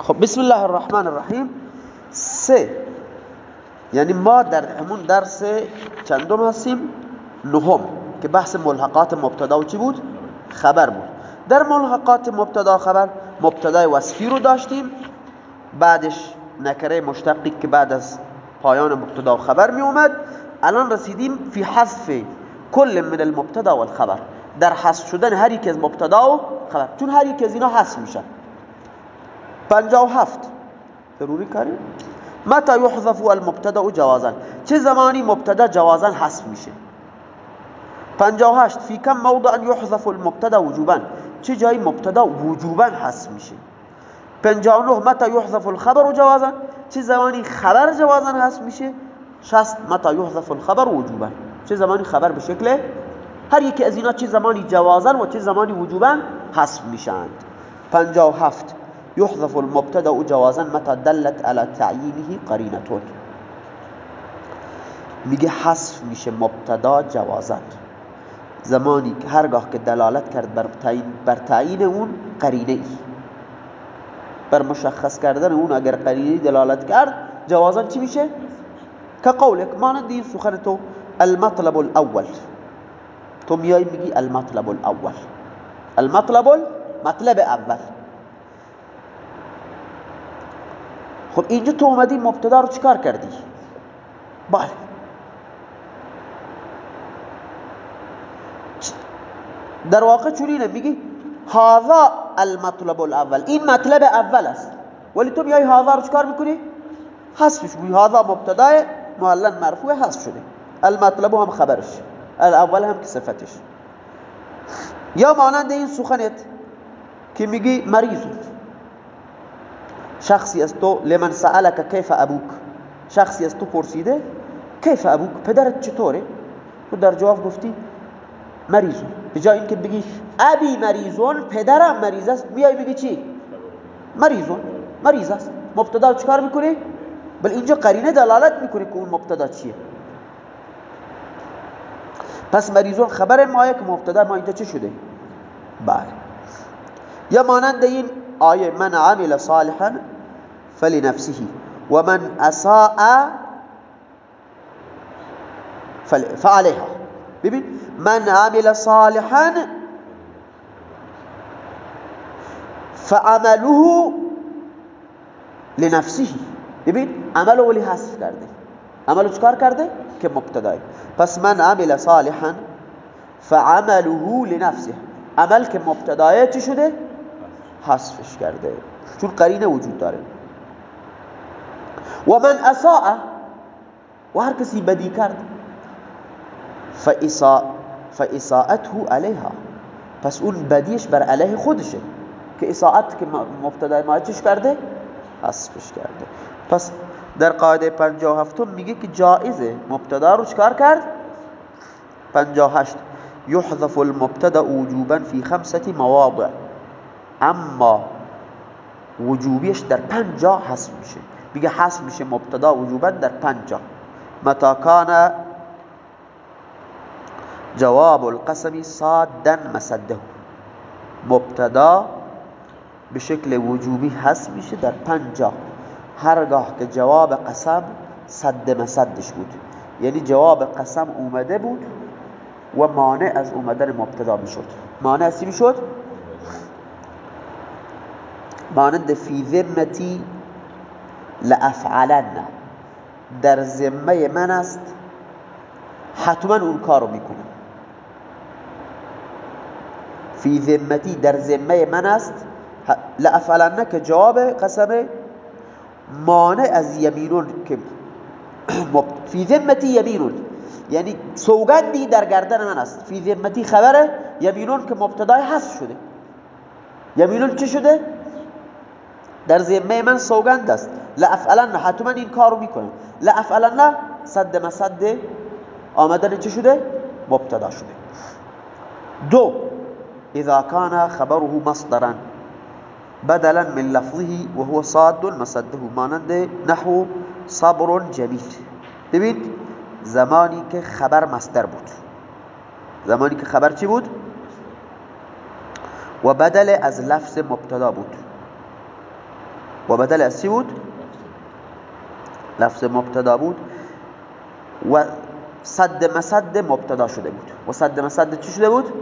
خب بسم الله الرحمن الرحیم. سه. یعنی ما در همون درس چندم هستیم؟ نهم که بحث ملحقات مبتدا و چی بود؟ خبر بود. در ملحقات مبتدا خبر مبتدای وصفی رو داشتیم. بعدش نکره مشتقی که بعد از پایان مبتدا و خبر می اومد. الان رسیدیم فی حذف کل من المبتدا و الخبر در حذف شدن هر یک از مبتدا و خبر. چون هر یک از اینا حذف میشن. 57 ضروری کاری؟ متى يحذف المبتدا جوازا؟ چه زمانی مبتدا جوازا حذف میشه؟ 58 فی کم موضع يحذف المبتدا وجوبا؟ چه جایی مبتدا وجوبا حذف میشه؟ 59 متى يحذف الخبر جوازا؟ چه زمانی خبر جوازا حذف میشه؟ 60 متى يحذف الخبر وجوبا؟ چه زمانی خبر به شکل هر یکی از اینا چه زمانی جوازا و چه زمانی وجوبا حذف میشند 57 يحذف المبتدا جوازا متى دلت على تعيينه قرينه میگه حذف میشه مبتدا جوازا. زمانی که هرگاه که دلالت کرد بر تعیین بر تعیین اون قرینه ای بر مشخص کردن اون اگر قرینه دلالت کرد جوازا چی میشه؟ که قولک مانند این سخن تو المطلب الاول. تو میای میگی المطلب الاول. المطلب مطلب اول. خب اینجا تو اومدی مبتدا رو چیکار کردی؟ بله. در واقع چونینه میگی هذا المطلب الاول. این مطلب اول است. ولی تو میای هذا رو چیکار می‌کنی؟ حذفش میگی هذا مبتدا معلن مرفوع حذف شده. المطلب هم خبرش. الاول هم که صفتش. یا مانند این سخنت که میگی مریض. شخصی از تو لمن سألك کیف ابوک؟ شخصی از تو پرسیده کیف ابوک؟ پدرت چطوره؟ تو در جواب گفتی مریضون. به جای اینکه بگی ابی مریضون پدرم مریض است بیای بگی چی؟ مریضون. مریض است. مبتدا چکار می‌کنی؟ بل اینجا قرینه دلالت می‌کنه که اون مبتدا چیه. پس مریضون خبر ما که مبتدا ما اینجا چه شده؟ بله. یا مانند این آیه من عمل صالحا فلنفسه. ومن أساء فعليها. ببین من عمل صالحا فعمله لنفسه. ببین عملو ولی حذف کرده عملو چکار کرده که مبتدای پس من عمل صالحا فعمله لنفسه. عمل که مبتدای چی شده؟ حذفش کرده چون قرینه وجود داره. و من اساء و هر کسی بدی کرد فاساءته علیها پس اون بدیش بر علیه خودشه. که اساءت که مبتدا ما چش کرده حذفش کرده. پس در قاعده 57 میگه که جائزه مبتدا رو چکار کرد؟ 58 يحذف المبتدا وجوبا في خمسه مواضع. اما وجوبیش در پنج جا حذف میشه. میگه حذف میشه مبتدا وجوبا در پنج جا. متى كان جواب القسم صادا مسده. مبتدا به شکل وجوبی حذف میشه در پنج جا. هرگاه که جواب قسم صد مسدش بود. یعنی جواب قسم اومده بود و مانع از اومدن مبتدا می‌شد. مانع از می‌شد؟ مانند فی ذمتی لافعلن در ذمه من است حتما اون کارو می‌کنم. فی ذمتی در ذمه من است لافعلن که جواب قسم مانع از یمینون که فی ذمتی یمینون. یعنی سوگندی در گردن من است. فی ذمتی خبره یمینون که مبتدای حذف شده. یمینون چه شده؟ در ذمه من سوگند است. لافعلن حتما این کارو می‌کنم لافعلن صد مسد آمدن چه شده؟ مبتدا شده. دو اذا كان خبره مصدرا بدلا من لفظه وهو صاد مسده مانند نحو صبر جمیل ببین زمانی که خبر مصدر بود. زمانی که خبر چی بود؟ و بدل از لفظ مبتدا بود. و بدل از چی بود؟ لفظ مبتدا بود و صد مسد مبتدا شده بود. و صد مسد چی شده بود؟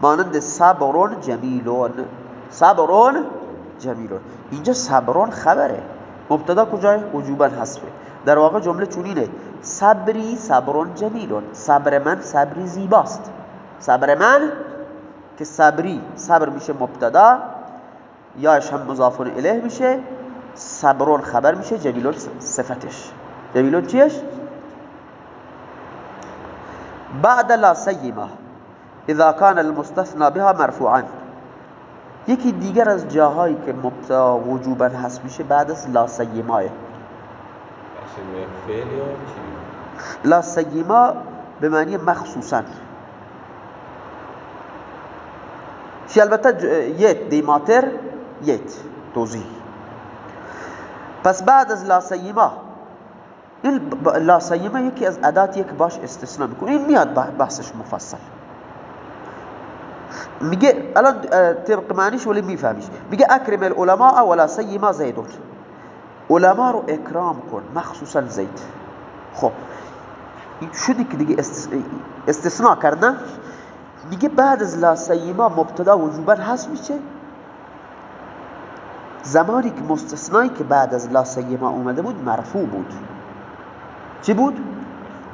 مانند صبرون جمیلون. صبرون جمیلون. اینجا صبرون خبره. مبتدا کجای؟ وجوبا حذفه. در واقع جمله چونینه. صبری صبرون جمیلون. صبر من صبری زیباست. صبر من که صبری. صبر میشه مبتدا. یا هم مضاف الیه میشه. صبرون خبر میشه جمیلون صفتش. جمیلون چیش؟ بعد لا سیما اذا كان المستثنى بها مرفوعا. یکی دیگر از جاهایی که مبتدا وجوبا هست میشه بعد از لا سیما لا سیما به معنی مخصوصا. چی؟ البته یت دیماتر یت توضیح. پس بعد از لا سیما این لا سیما یکی از ادات یک باش استثناء می‌کنه. این میاد بحثش مفصل. میگه الان طبق معنیش ولی میفهمیش. میگه اکرم العلماء ولا سیما زیدون علما رو اکرام کن مخصوصا زید. خب شدی که دیگه استثناء کردن؟ میگه بعد از لا سیما مبتدا وجوبا هست میشه زمانی که مستثنایی که بعد از لا سیما اومده بود مرفوع بود. چی بود؟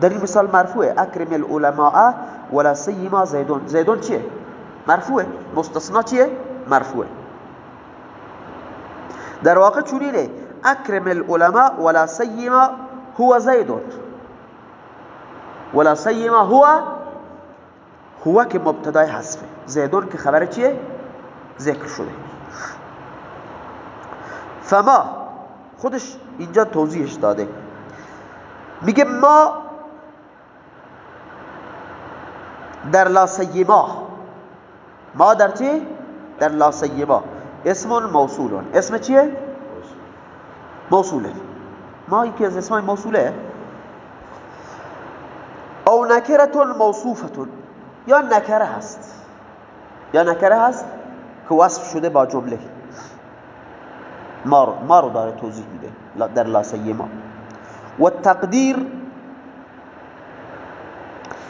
در این مثال مرفوعه اکرم العلماء ولا سیما زیدون. زیدون چیه؟ مرفوعه مستثنا چیه؟ مرفوعه در واقع چونینه اکرم العلماء ولا سیما هو زیدون. ولا سیما هو هو که مبتدای حذفه. زیدون که خبر چیه؟ ذکر شده. فما. خودش اینجا توضیحش داده. میگه ما در لا سیما. ما در چی؟ در لا سیما. اسم موصولون. اسم چیه؟ موصوله. ما یکی از اسمای موصوله. او نکرتون موصوفتون. یا نکره هست. یا نکره هست که وصف شده با جمله. ما رو, ما رو داره توضیح میده در لاسه ما. و تقدیر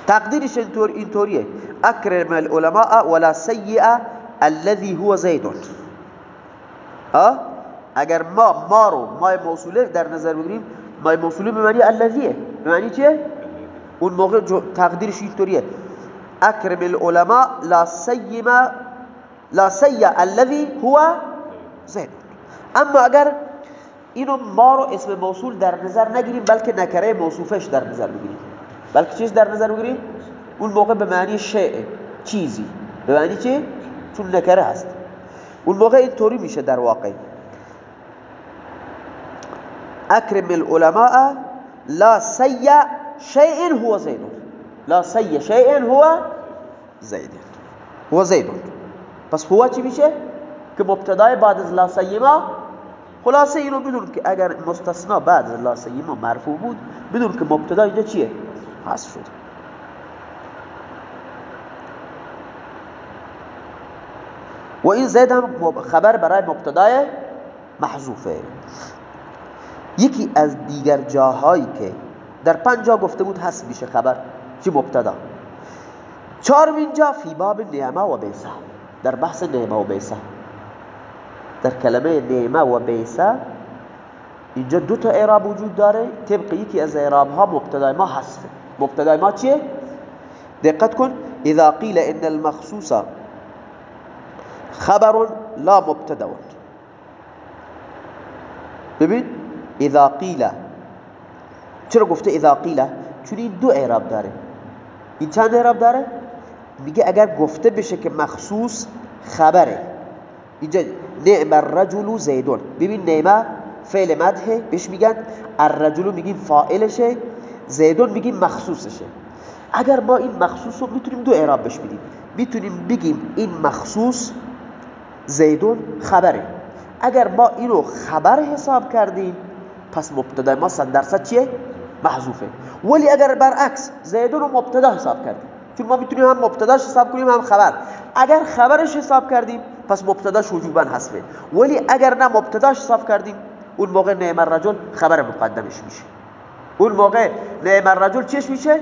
تقدیرش اینطور اینطوریه. اکرم العلماء ولا سیئ الذي هو زید. ها؟ اگر ما ما رو ما موصوله در نظر بگیریم ما موصوله به معنی الذیه. به معنی چیه؟ اون موقع تقدیرش اینطوریه. اکرم العلماء لا سیما لا سیع الذي هو زید. اما اگر اینو ما رو اسم موصول در نظر نگیریم بلکه نکره موصوفش در نظر بگیریم. بلکه چیز در نظر بگیریم؟ اون موقع به معنی شیء چیزی. به معنی چی؟ چون نکره هست. اون موقع اینطوری میشه در واقع. اکرم العلماء لا سیع شیء هو زید. لا سیع شیء هو زید. هو زید. پس هو چی میشه؟ که مبتدای بعد از لا سیما خلاصه اینو بدون که اگر مستثنا بعد از لا سیما مرفوع بود بدون که مبتدا اینجا چیه؟ حذف شد. و این زید هم خبر برای مبتدای محذوفه. یکی از دیگر جاهایی که در پنج جا گفته بود حذف میشه خبر چی مبتدا؟ چهارمین جا فی باب نعمه و بیسه. در بحث نعمه و بیسه. در کلمه نعمه و بیسه اینجا دو تا اعراب وجود داره. طبق یکی از اعراب ها مبتدای ما حذفه مبتدای ما چیه؟ دقت کن. اذا قیل ان المخصوص خبر لا مبتدا ببین اذا قیل. چرا گفته اذا قیل؟ چون این دو اعراب داره. این چند اعراب داره؟ میگه اگر گفته بشه که مخصوص خبره. اینجا نعم الرجل زیدون. ببین نعمه فعل مدحه بهش میگن الرجل میگیم فائلشه زیدون میگیم مخصوصشه. اگر ما این مخصوص رو می‌تونیم دو اعراب بش بدیم. می‌تونیم بگیم این مخصوص زیدون خبره. اگر ما اینو خبر حساب کردیم پس مبتدا ما صد درصد چیه؟ محذوفه. ولی اگر برعکس زیدون رو مبتدا حساب کردیم چون ما می‌تونیم هم مبتداش حساب کنیم هم خبر. اگر خبرش حساب کردیم پس مبتداش وجوبا حذفه. ولی اگر نه مبتداش صاف کردیم اون موقع نعم الرجل خبر مقدمش میشه. اون موقع نعم الرجل چش میشه؟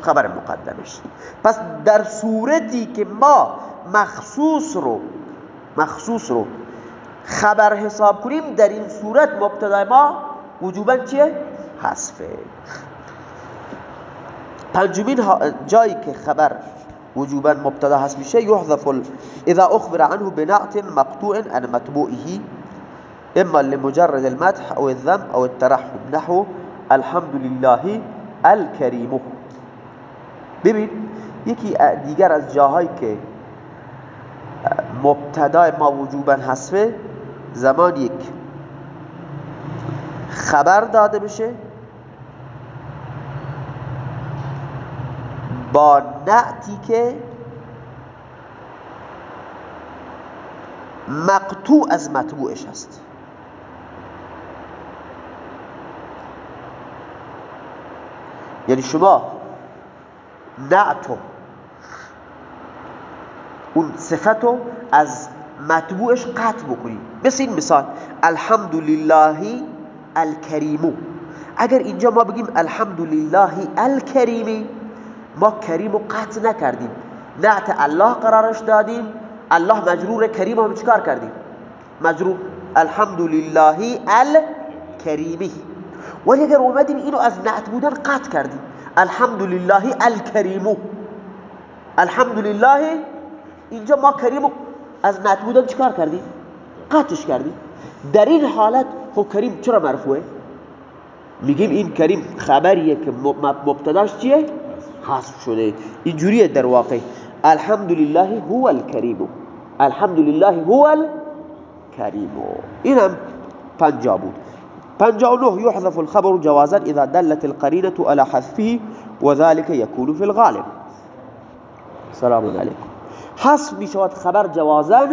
خبر مقدمش. پس در صورتی که ما مخصوص رو مخصوص رو خبر حساب کنیم در این صورت مبتدا ما وجوبا چیه؟ حذفه. پنجمین جایی که خبر وجوبا مبتدا حذف میشه یحذف اذا اخبر عنه بنعت مقطوع عن متبوعه اما لمجرد المدح او الذم او الترحم. نحو الحمد لله الكريم. ببین یکی دیگر از جاهایی که مبتدا ما وجوبا حذفه زمان یک خبر داده بشه با نعتی که مقطوع از مطبوعش هست یعنی شما نعتو اون صفتو از مطبوعش قطع بکنی. مثل این مثال الحمدلله الکریمو. اگر اینجا ما بگیم الحمدلله الکریمی ما کریم قطع نکردیم. نعت الله قرارش دادیم. الله مجرور کریم هم چکار کردیم؟ مجرور الحمدلله الکریمی. ولی اگر اومدیم اینو از نعت بودن قطع کردیم. الحمدلله الکریمو الحمدلله اینجا ما کریمو از نعت بودن چکار کردیم؟ قطعش کردیم. در این حالت خب کریم چرا مرفوعه میگیم این کریم خبریه که مبتداش چیه؟ حذف شده. اینجوریه در واقع. الحمدلله هو الكریم الحمدلله هو الكریم اینم پنجا بود. پنجا و نه يحذف الخبر جوازا اذا دلت القرينة على حذفه وذلك يكون في الغالب. سلام علیکم. حذف می شود خبر جوازا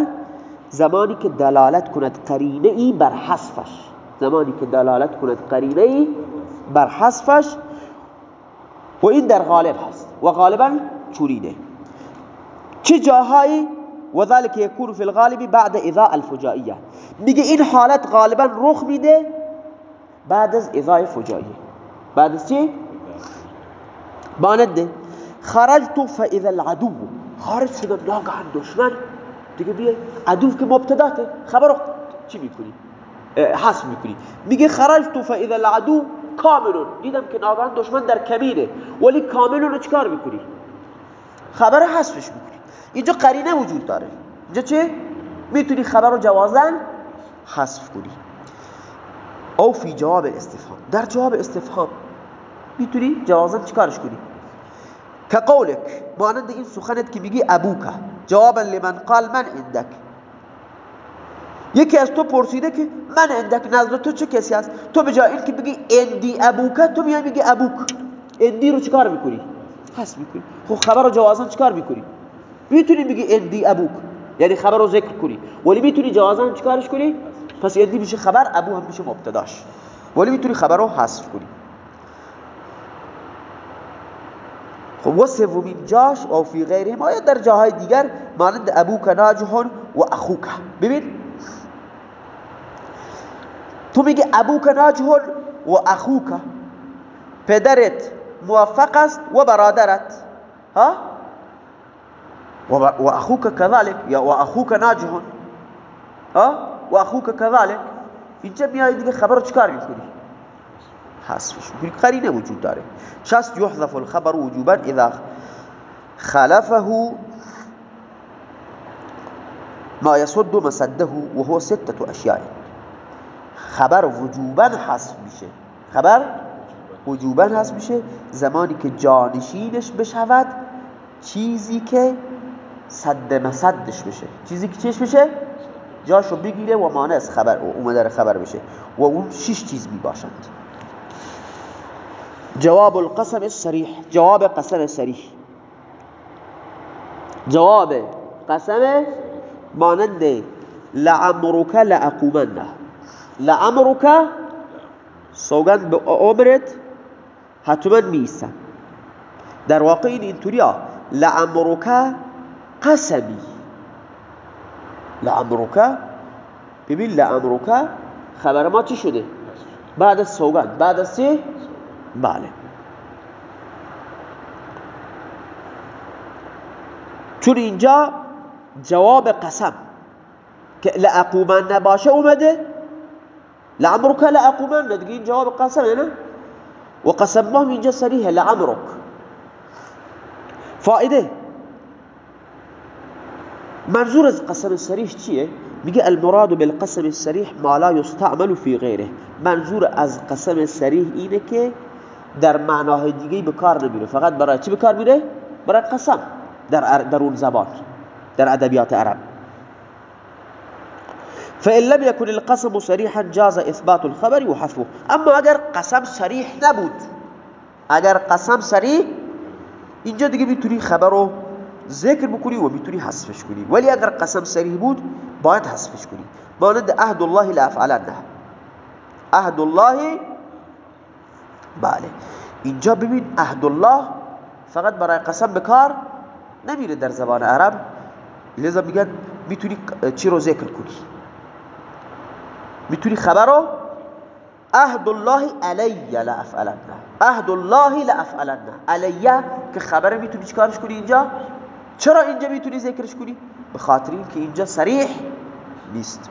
زمانی که دلالت کند قرینه ای بر حذفش. زمانی که دلالت کند قرینه ای بر حذفش و این در غالب هست و غالبا چوریده. چه جاهایی؟ و ذلك يكون في الغالب بعد اذاء الفجائيه میگه این حالت غالبا رخ میده بعد از اذاء فجائیه. بعد از چی؟ بانده خرجت فاذا العدو. خارج شدم ناگهان دشمن. دیگه بیه عدو که مبتداته. خبر چی می‌کنی؟ حس می‌کنی. میگه خرجت فاذا العدو. کاملون. دیدم که ناگهان دشمن در کمینه ولی کاملون رو چکار می‌کنی؟ خبر حذفش می‌کنی. اینجا قرینه وجود داره. اینجا چه؟ می‌تونی خبر رو جوازن حذف کنی. او فی جواب استفهام. در جواب استفهام می‌تونی جوازن چیکارش کنی؟ که قولک مانند این سخنت که میگی ابوکا جوابا لمن قال من عندك یکی از تو پرسیده که من اندک نزد تو چه کسی هست؟ تو به جای که بگی اندی ابوک تو میای میگی ابوک. اندی رو چیکار می‌کنی؟ حس می‌کنی. خب خبر رو جوازن چیکار می‌کنی؟ می‌تونی بگی اندی ابوک. یعنی خبر رو ذکر کنی. ولی می‌تونی جوازن چیکارش کنی؟ پس اندی میشه خبر ابو هم میشه مبتداش. ولی می‌تونی خبر رو حذف کنی. خب و سومین جاش و فی غیره ما در جاهای دیگر مانند ابوک ناجحون و اخوک. ببین تو میگه ابوک ناجحون و اخوک. پدرت موفق است و برادرت. ها؟ و اخوک كذلك یا و اخوک ناجحون ها؟ و اخوک كذلك اینجا میای دیگه خبر رو چکار میکنی؟ حذفش میکنی. قرینه وجود داره. شست یحذف الخبر وجوبا اذا خلفه ما يسد مسده وهو ستة اشیاء خبر وجوبا حذف میشه. خبر وجوبا حذف میشه. زمانی که جانشینش بشود چیزی که صد مسدش بشه. چیزی که چیش بشه؟ جاشو بگیره و مانع از خبر اومدن خبر بشه. و اون شش چیز می باشند جواب القسم الصریح. جواب قسم صریح. جواب قسم مانند لعمرک لأقومنه. لعمرک سوگند به عمرت حتما میستم در واقع این اینطوری ها. لعمرک قسمی. لعمرک ببین لعمرک خبر ما چی شده؟ بعد از سوگند بعد از چی؟ بله. چون اینجا جواب قسم که لعقومن نباشه اومده. لعمرک لعقومن دیگه این جواب قسمه نه و قسم ما اینجا سریحه لعمرک فائدة. منظور از قسم سریح چیه؟ میگه المراد بالقسم السریح ما لا يستعمل في غیره. منظور از قسم سریح اینه که در معناهای دیگه به کار نمیره فقط برای چی به کار میره؟ برای قسم. در, در اون زبان. در ادبیات عرب. فإن لم يكن القسم صريحا جاز إثبات الخبر وحذفه أما اگر قسم صریح نبود اگر قسم صریح اینجا دیگه میتونی خبر رو ذکر بکنی و میتونی حذفش ولی اگر قسم صریح بود باید حذفش کنی مانند عهد الله لافعلنه عهد الله بله اینجا ببین عهد الله فقط برای قسم بکار نمیره در زبان عرب. لذا میگن میتونی چی رو ذکر کنی؟ می‌تونی خبر رو عهد الله علی لافعلنه عهد الله لافعلنه علیه که خبر می‌تونی چیکارش کنی اینجا؟ چرا اینجا می‌تونی ذکرش کنی؟ به خاطر که اینجا صریح نیست.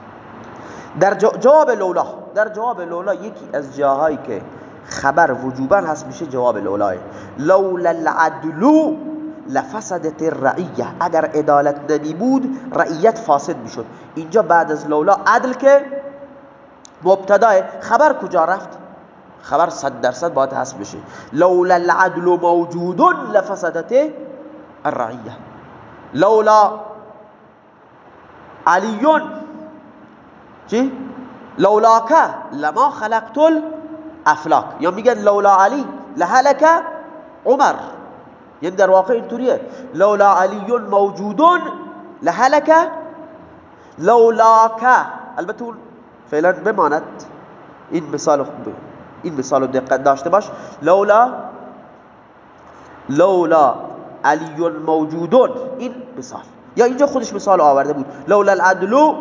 در جواب لولا. در جواب لولا یکی از جاهایی که خبر وجوبا هست میشه جواب لولا لولا العدل لفسدت الرعیه. اگر عدالت نمی بود رعیت فاسد می‌شد. اینجا بعد از لولا عدل که مبتدای خبر کجا رفت؟ خبر صد درصد باید حسب بشه. لولا العدل موجود لفسدت الرعیه لولا علیون چی؟ لولاک لما خلقت الافلاک. یا میگن لولا علی لهلک عمر. یعنی در واقع اینطوریه. لولا علی موجودون لهلک. لولاک. البته فعلا بماند. این مثال این مثال دقت داشته باش. لولا لولا علی موجودون این مثال. یا اینجا خودش مثال آورده بود. لولا العدل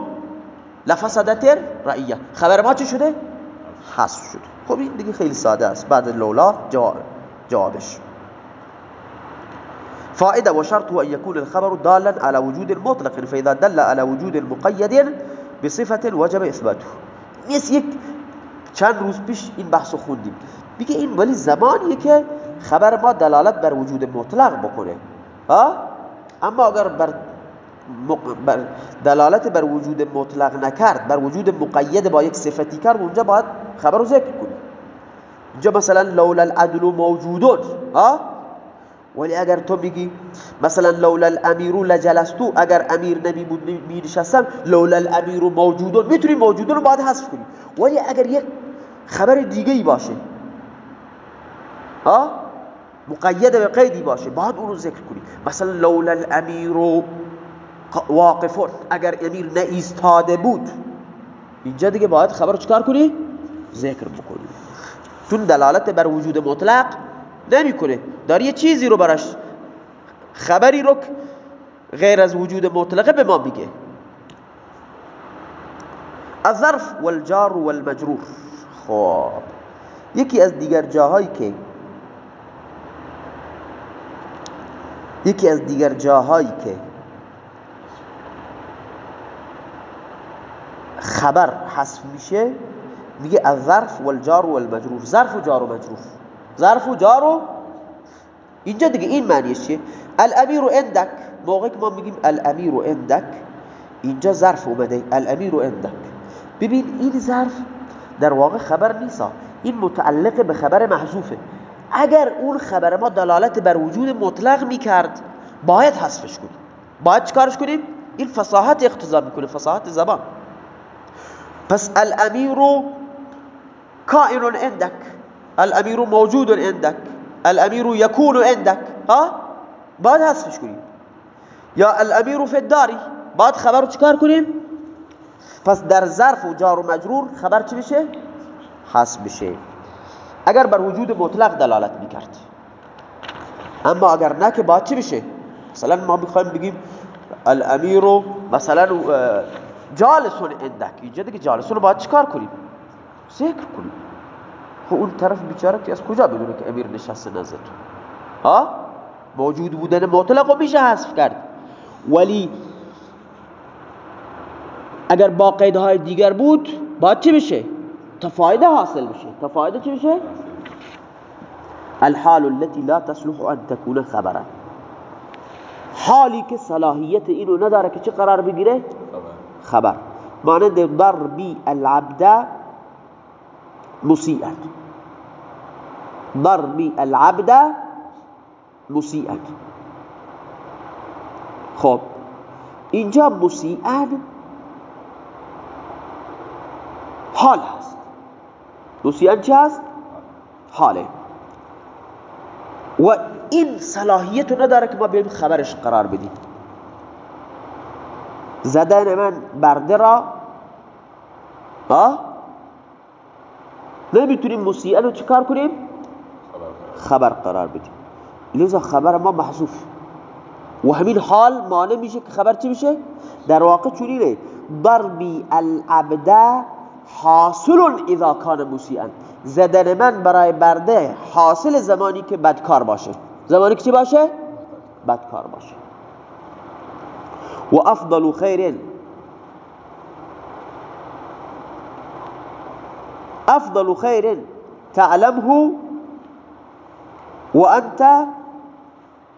لفسدت رعیه خبر ما چی شده؟ حذف شد خب این دیگه خیلی ساده است. بعد لولا جواب جوابش. فائده وشرطه أن يكون الخبر دالا على وجود مطلق. فإذا دل على وجود مقيد بصفة وجب إثباته. نیست یک چند روز پیش این بحثو خوندیم. بگه این ولی زمانیه که خبر ما دلالت بر وجود مطلق بکنه. ها؟ اما اگر بر, بر دلالت بر وجود مطلق نکرد بر وجود مقید با یک صفتی کرد اونجا باید خبر رو ذکر کنی اینجا مثلا لولا العدل موجودون ها؟ ولی اگر تو میگی مثلا لولا الامیر لجلستو اگر امیر نبی بود می نشستم لولا الامیر موجودون می‌تونی موجودون رو باید حذف کنی. ولی اگر یک خبر دیگه ای باشه ها؟ مقید به قیدی باشه باید اون رو ذکر کنی. مثلا لولا الامیر واقفون اگر امیر نه ایستاده بود اینجا دیگه باید خبر چکار کنی؟ ذکر بکنی. چون دلالت بر وجود مطلق نمی‌کنه. داره یه چیزی رو براش خبری رو غیر از وجود مطلقه به ما میگه. الظرف والجار والمجرور. خب. یکی از دیگر جاهایی که یکی از دیگر جاهایی که خبر حذف میشه میگه الظرف والجار والمجرور. ظرف و جار و مجرور. ظرف و جار و اینجا دیگه این معنیش چیه؟ الامیر عندك موقعی که ما میگیم الامیر عندك اینجا ظرف اومده الامیر عندك ببین این ظرف در واقع خبر نیست این متعلق به خبر محذوفه. اگر اون خبر ما دلالت بر وجود مطلق می‌کرد باید حذفش کنیم. باید چکارش کنیم؟ این فصاحت اقتضا می‌کنه فصاحت زبان. پس الامیر کائن عندك الامیر موجود عندك. الامیر یکون عندك. ها؟ باید حذفش کنیم یا الامیر فی الداری باید خبر رو چکار کنیم؟ پس در ظرف و جار و مجرور خبر چی بشه؟ حذف بشه. اگر بر وجود مطلق دلالت می‌کرد. اما اگر نه که باید چی بشه؟ مثلا ما می‌خوایم بگیم الامیر مثلا جالسون اندک اینجا دیگه جالسون باید چیکار کنیم؟ ذکر کنیم. خب اون طرف بیچاره که از کجا بدونه که امیر نشسته نزد ها؟ موجود بودن مطلق میشه حذف کرد. ولی اگر با قیدهای دیگر بود باید چی بشه؟ تا فایده حاصل بشه. تا فایده چی بشه؟ الحال التي لا تصلح ان تكون خبرا. حالی که صلاحیت اینو نداره که چه قرار بگیره؟ خبر. مانند ضربی العبد مسیئا ضربی العبد مسیئا خب اینجا مسیئا حال هست مسیئا چه هست؟ حاله و این صلاحیت نداره که ما بیایم خبرش قرار بدیم زدن من برده را نمی‌تونیم مسیئه رو چکار کنیم؟ خبر قرار بدیم. لذا خبر ما محذوف. و همین حال مانع میشه که خبر چی میشه در واقع چونینه ضربی العبد حاصل اذا کان مسیئا زدن من برای برده حاصل زمانی که بدکار باشه. زمانی که چی باشه؟ بدکار باشه. و افضل خیر أفضل خیر تعلمه وأنت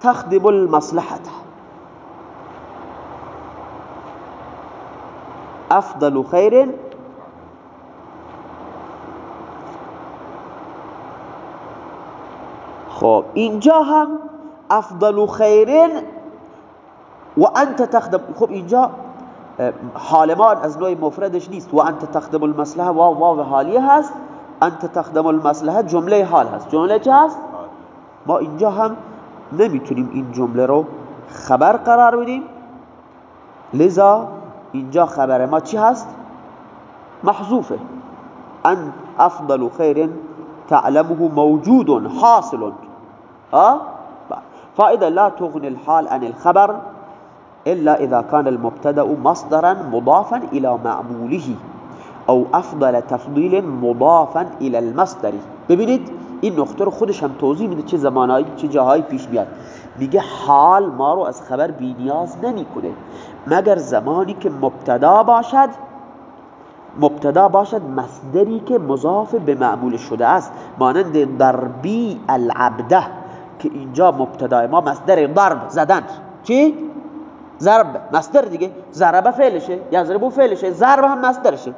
تخدم المصلحة. أفضل خير خب اینجا هم أفضل خیرین و انت تخدم خب اینجا حالمان از نوع مفردش نیست. و انت تخدم المصلحه واو واو حالیه هست. انت تخدم المصلحه جمله حال هست. جمله چه هست؟ ما اینجا هم نمی‌تونیم این جمله رو خبر قرار بدیم. لذا اینجا خبر ما چی هست؟ محذوفه. ان افضل خیر تعلمه موجود حاصل. فائدة لا تغني الحال عن الخبر إلا إذا كان المبتدأ مصدرا مضافا إلى معموله أو أفضل تفضيل مضافا إلى المصدر. ببینید این نقطه رو خودش هم توضیح میده چه زمانایی چه جاهایی پیش میاد. میگه حال ما رو از خبر بینیاز نمی‌کنه. مگر زمانی که مبتدا باشد مبتدا باشد مصدری که مضاف به معمول شده است. مانند ضربی العبده که اینجا مبتدای ما مصدر ضرب زدن. چی؟ ضرب مصدر دیگه. ضرب فعلشه. یضربو فعلشه. ضرب هم مصدرشه.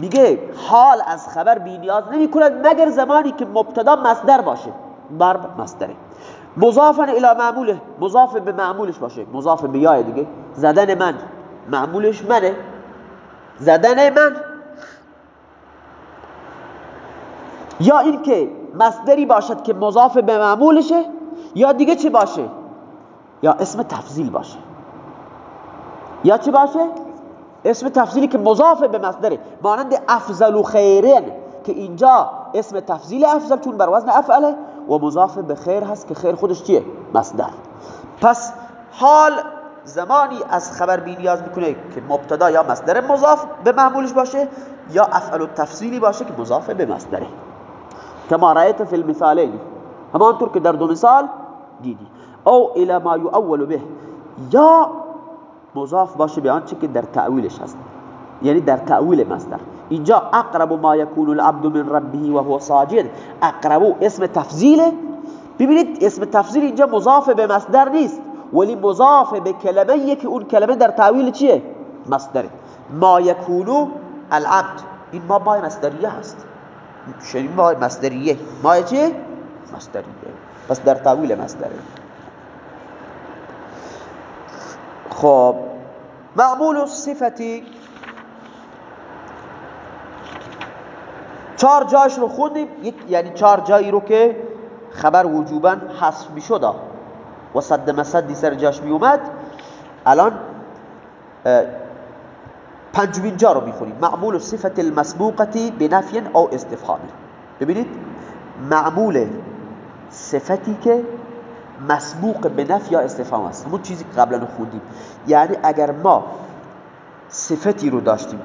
میگه حال از خبر بی نیاز نمی کند مگر زمانی که مبتدا مصدر باشه. ضرب مصدره. مضافن الى معموله. مضاف به معمولش باشه. مضاف به یای دیگه. زدن من. معمولش منه. زدن من. یا اینکه مصدری باشد که مضاف به معمولشه یا دیگه چی باشه؟ یا اسم تفضیل باشه. یا چی باشه؟ اسم تفضیلی که مضاف به مصدره. مانند افضل و خیرین که اینجا اسم تفضیل افضل چون بر وزن افعله و مضاف به خیر هست که خیر خودش چیه؟ مصدر. پس حال زمانی از خبر بی نیاز می‌کنه که مبتدا یا مصدر مضاف به معمولش باشه یا افعل و تفصیلی باشه که مضاف به مصدره. كما رأيت في المثالين همانطور که در دو مثال دیدی. او الى ما يؤول به. یا مضاف باشه به آنچه که در تعویلش هست. یعنی در تعویل مصدر. اینجا اقرب ما يكون العبد من ربه وهو ساجد. اقرب اسم تفضیله. ببینید اسم تفضیل اینجا مضاف به مصدر نیست. ولی مضاف به کلمه که اون کلمه در تعویل چیه؟ مصدر ما يكون العبد. این ما با مصدریه هست. شنید ما مصدریه. ما چه مصدریه. پس در تعویل مصدره. خب معمول صفتی چهار جایش رو خوندیم. یعنی چهار جایی رو که خبر وجوبا حذف می و صد مسدی سر جاش می اومد الان پنجمین جا رو می‌خونیم. معمول صفت المسبوقتی بنفی او استفهامی ببینید معمول صفتی که مسبوق به نفی یا استفهام است. همون چیزی که قبلا خوندیم. یعنی اگر ما صفتی رو داشتیم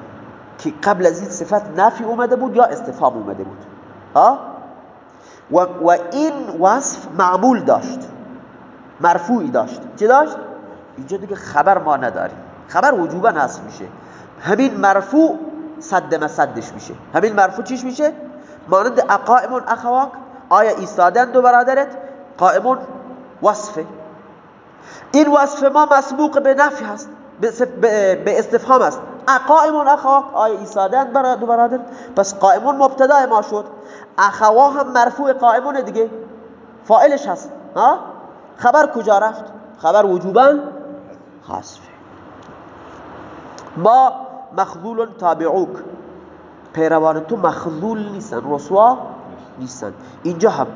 که قبل از این صفت نفی اومده بود یا استفهام اومده بود. ها؟ و, و این وصف معمول داشت. مرفوعی داشت. چه داشت؟ اینجا دیگه خبر ما نداریم. خبر وجوبا هست میشه. همین مرفوع صد مسدش میشه. همین مرفوع چیش میشه؟ مانند اقائمون اخواک آیا ایستادن دو برادرت؟ قائمون وصفه. این وصف ما مسبوق به نفی هست به استفهام است. اقائمون اخواک آیا ایستادن دو برادر. پس قائمون مبتدا ما شد. اخوا هم مرفوع قائمون دیگه. فائلش هست. ها؟ خبر کجا رفت؟ خبر وجوبا حذف ما مخذول تابعوک. پیروان تو مخذول نیستن رسوا نیستن. اینجا هم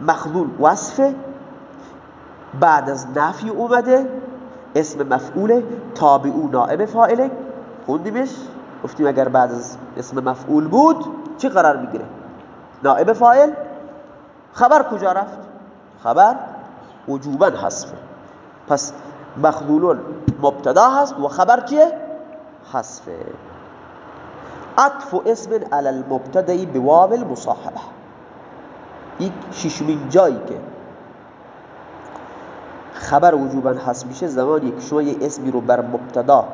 مخذول وصفه. بعد از نفی اومده اسم مفعول تابعو نائب فاعله. خوندیمش؟ گفتیم اگر بعد از اسم مفعول بود چی قرار می‌گیره؟ نائب فاعل. خبر کجا رفت؟ خبر وجوبا حذفه پس مخذولون مبتدا هست و خبر چیه؟ حذفه عطف اسم على المبتدی بواو المصاحبه یک ششمین جایی که خبر وجوبا حذف میشه زمانی که شما یک اسمی رو بر مبتدا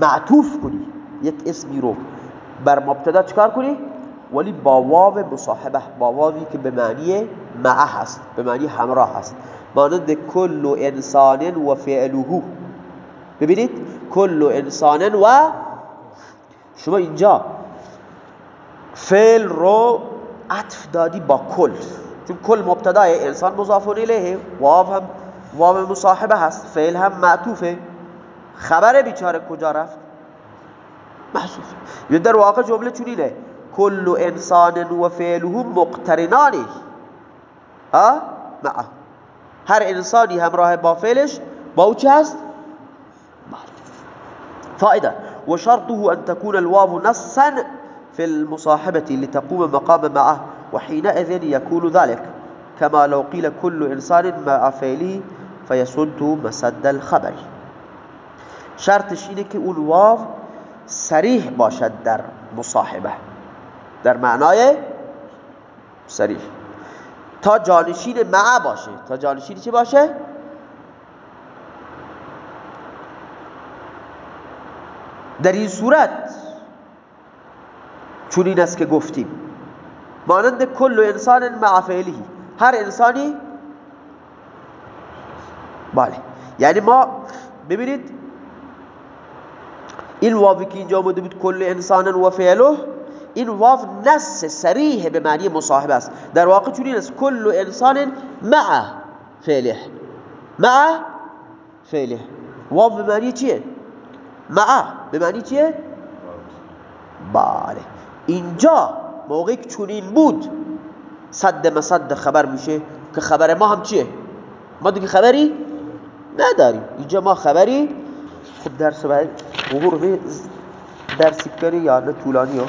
معطوف کنی. یک اسمی رو بر مبتدا چکار کنی؟ ولی با واو مصاحبه با واوی که به معنی معه هست به معنی همراه هست. مانند کل انسان و فعله ببینید کل انسان و شما اینجا فعل رو عطف دادی با کل. چون کل مبتدای انسان مضاف الیه واو هم واو مصاحبه هست. فعل هم معطوفه. خبر بیچاره کجا رفت؟ محذوف یه در واقع جمله چونینه کل انسان و فعله مقترنانی. ها؟ معه. هر انسانی همراه با فعلش با او چه هست؟ فائده. وشرطه أن تكون الواو نصا في المصاحبة لتقوم مقام معه وحينئذ يكون ذلك كما لو قيل كل إنسان مع فعله فيسد مسد الخبر. شرطش اینه که اون واو سریح باشد در مصاحبه. در معنای سریح تا جانشین مع باشه. تا جانشین چی باشه؟ در این صورت چون این است که گفتیم. مانند کل انسان مع هر انسانی بله. یعنی ما ببینید این واوی که اینجا بوده بود کل انسان و فعله این واو نص سریح به معنی مصاحبه است. در واقع چون این است کل انسان مع فعله. مع فعله. واو به معنی چیه؟ مع به معنی چیه؟ بله. اینجا موقعی که چونین بود صد مصد خبر میشه که خبر ما هم چیه؟ ما دیگه خبری نداریم. اینجا ما خبری خب درس بعد ظهور درسی کنی یا نه طولانی